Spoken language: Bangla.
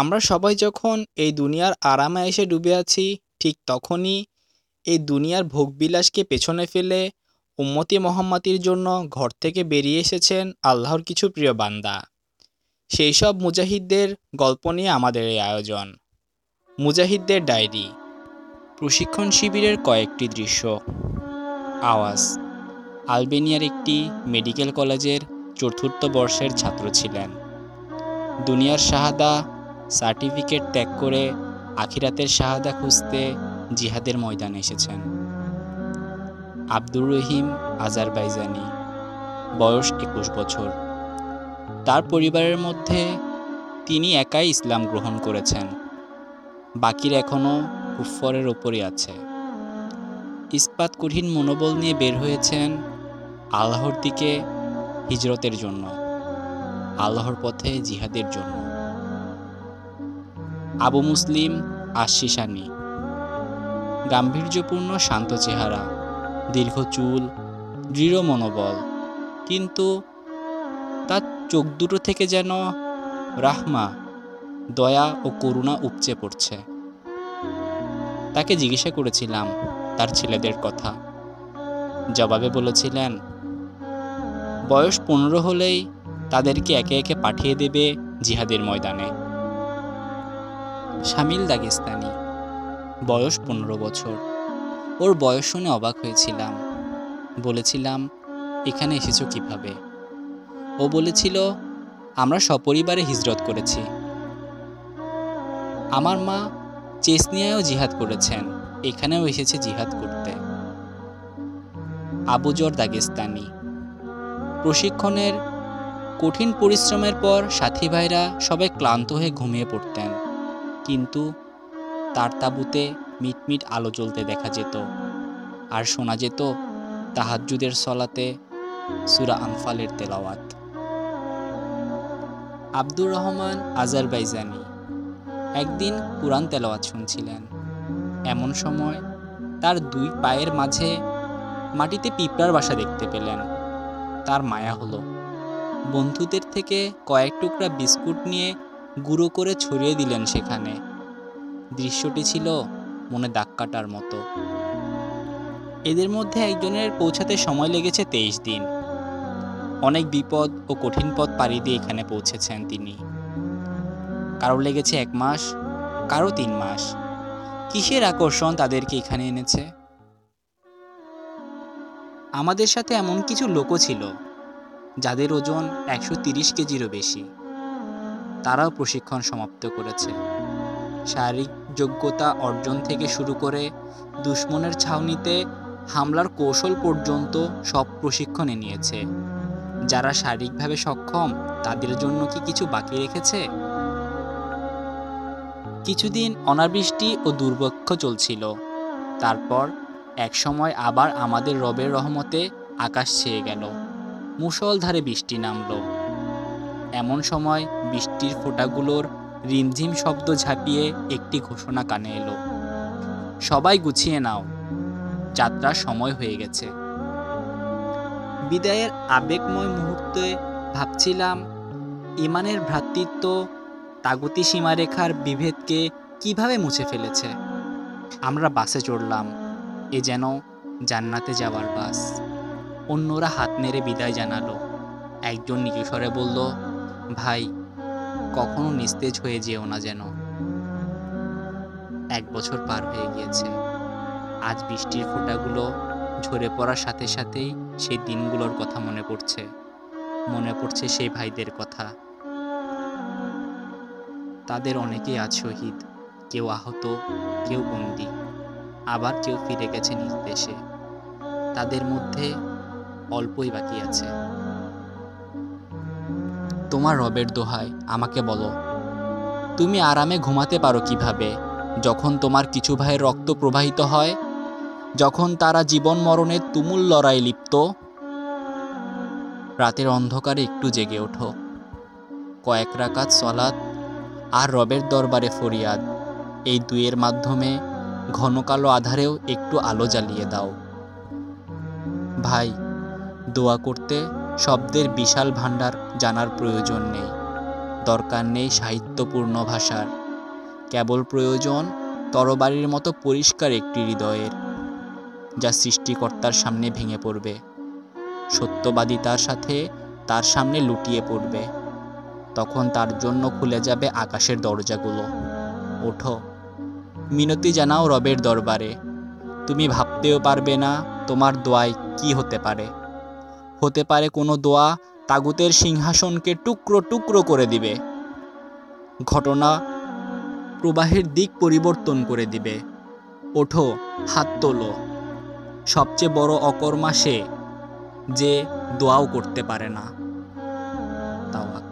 আমরা সবাই যখন এই দুনিয়ার আরামে এসে ডুবে আছি, ঠিক তখনই এই দুনিয়ার ভোগবিলাসকে পেছনে ফেলে উম্মতি মোহাম্মতির জন্য ঘর থেকে বেরিয়ে এসেছেন আল্লাহর কিছু প্রিয় বান্দা। সেই সব মুজাহিদদের গল্প নিয়ে আমাদের এই আয়োজন। মুজাহিদদের ডায়েরি, প্রশিক্ষণ শিবিরের কয়েকটি দৃশ্য। আওয়াজ, আলবেনিয়ার একটি মেডিকেল কলেজের চতুর্থ বর্ষের ছাত্র ছিলেন। দুনিয়ার শাহাদা সার্টিফিকেট ত্যাগ করে আখিরাতের শাহাদা খুঁজতে জিহাদের ময়দানে এসেছেন। আব্দুর রহিম আজারবাইজানি, বয়স একুশ বছর। তার পরিবারের মধ্যে তিনি একাই ইসলাম গ্রহণ করেছেন। বাকির এখনও কুফরের ওপরই আছে। ইস্পাত কঠিন মনোবল নিয়ে বের হয়েছেন আল্লাহর দিকে হিজরতের জন্য, আল্লাহর পথে জিহাদের জন্য। আবু মুসলিম আশিসানি গাম্ভীর্যপূর্ণ, শান্ত চেহারা, দীর্ঘ চুল, দৃঢ় মনোবল। কিন্তু তার চোখ দুটো থেকে যেন রাহমা, দয়া ও করুণা উপচে পড়ছে। তাকে জিজ্ঞাসা করেছিলাম তার ছেলেদের কথা। জবাবে বলেছিলেন, বয়স পনেরো হলেই তাদেরকে একে একে পাঠিয়ে দেবে জিহাদের ময়দানে। শামিল দাগিস্তানি। বয়স পনেরো বছর। ওর বয়স শুনে অবাক হয়েছিলাম। বলেছিলাম, এখানে এসেছ কীভাবে? ও বলেছিল, আমরা সপরিবারে হিজরত করেছি। আমার মা চেসনিয়ায়ও জিহাদ করেছেন। এখানেও এসেছে জিহাদ করতে। আবুজর দাগেস্তানি। প্রশিক্ষণের কঠিন পরিশ্রমের পর সাথী ভাইরা সবাই ক্লান্ত হয়ে ঘুমিয়ে পড়তেন। কিন্তু তার তাঁবুতে মিটমিট আলো জ্বলতে দেখা যেত। আর শোনা যেত তাহাজ্জুদের সলাতে সুরা আনফালের তেলাওয়াত। আব্দুর রহমান আজারবাইজানি একদিন কোরআন তেলাওয়াত শুনছিলেন। এমন সময় তার দুই পায়ের মাঝে মাটিতে পিঁপড়ার বাসা দেখতে পেলেন। তার মায়া হলো। বন্ধুদের থেকে কয়েক টুকরা বিস্কুট নিয়ে গুঁড়ো করে ছড়িয়ে দিলেন সেখানে। দৃশ্যটি ছিল মনে দাগ কাটার মতো। এদের মধ্যে একজনের পৌঁছাতে সময় লেগেছে তেইশ দিন। অনেক বিপদ ও কঠিন পথ পাড়ি দিয়ে এখানে পৌঁছেছেন তিনি। কারও লেগেছে এক মাস, কারও তিন মাস। কিসের আকর্ষণ তাদেরকে এখানে এনেছে? আমাদের সাথে এমন কিছু লোকও ছিল, যাদের ওজন একশো তিরিশ কেজিরও বেশি। তারাও প্রশিক্ষণ সমাপ্ত করেছে। শারীরিক যোগ্যতা অর্জন থেকে শুরু করে দুশ্মনের ছাউনিতে হামলার কৌশল পর্যন্ত সব প্রশিক্ষণে নিয়েছে। যারা শারীরিকভাবে সক্ষম, তাদের জন্য কি কিছু বাকি রেখেছে? কিছুদিন অনাবৃষ্টি ও দুর্ভিক্ষ চলছিল। তারপর একসময় আবার আমাদের রবের রহমতে আকাশ ছেয়ে গেল। মুষলধারে বৃষ্টি নামলো। এমন সময় বৃষ্টির ফোঁটাগুলোর রিমঝিম শব্দ ঝাঁপিয়ে একটি ঘোষণা কানে এলো। সবাই গুছিয়ে নাও। যাত্রার সময় হয়ে গেছে। বিদায়ের আবেগময় মুহূর্তে ভাবছিলাম, ইমানের ভ্রাতৃত্ব তাগতি সীমারেখার বিভেদকে কীভাবে মুছে ফেলেছে? আমরা বাসে চড়লাম, এ যেন জান্নাতে যাওয়ার বাস। অন্যরা হাত নেড়ে বিদায় জানালো। একজন নিজস্বরে বলল, ভাই কখনো নিস্তেজ হয়ে যেও না যেন। এক বছর পার হয়ে গিয়েছে। আজ বৃষ্টির ফোঁটাগুলো ঝরে পড়ার সাথে সাথেই সেই দিনগুলোর কথা মনে পড়ছে। মনে পড়ছে সেই ভাইদের কথা। তাদের অনেকেই আজ শহীদ। কেউ আহত, কেউ বন্দি। আবার কেউ ফিরে গেছে নিজ দেশে। তাদের মধ্যে অল্পই বাকি আছে। তোমার রবের দোহায়, আমাকে বলো। তুমি আরামে ঘুমাতে পারো কীভাবে? যখন তোমার কিছু ভাইয়ের রক্ত প্রবাহিত হয়, যখন তারা জীবন মরণের তুমুল লড়াই লিপ্ত, রাতের অন্ধকারে একটু জেগে ওঠো। কয়েক রাকাত সলাৎ আর রবের দরবারে ফরিয়াদ। এই দুয়ের মাধ্যমে ঘন কালো আধারেও একটু আলো জ্বালিয়ে দাও। ভাই, দোয়া করতে শব্দের বিশাল ভাণ্ডার জানার প্রয়োজন নেই। দরকার নেই সাহিত্যপূর্ণ ভাষার। কেবল প্রয়োজন তরবারির মতো পরিষ্কার একটি হৃদয়ের, যা সৃষ্টিকর্তার সামনে ভেঙে পড়বে। সত্যবাদিতার সাথে তার সামনে লুটিয়ে পড়বে। তখন তার জন্য খুলে যাবে আকাশের দরজাগুলো। ওঠো। মিনতি জানাও রবের দরবারে। তুমি ভাবতেও পারবে না তোমার দোয়ায় কি হতে পারে। হতে পারে কোনো দোয়া তাগুতের সিংহাসনকে টুকরো টুকরো করে দিবে। ঘটনা প্রবাহের দিক পরিবর্তন করে দিবে। ওঠো, হাত তোলো। সবচেয়ে বড় অকর্মা সে যে দোয়াও করতে পারে না। তাওয়াক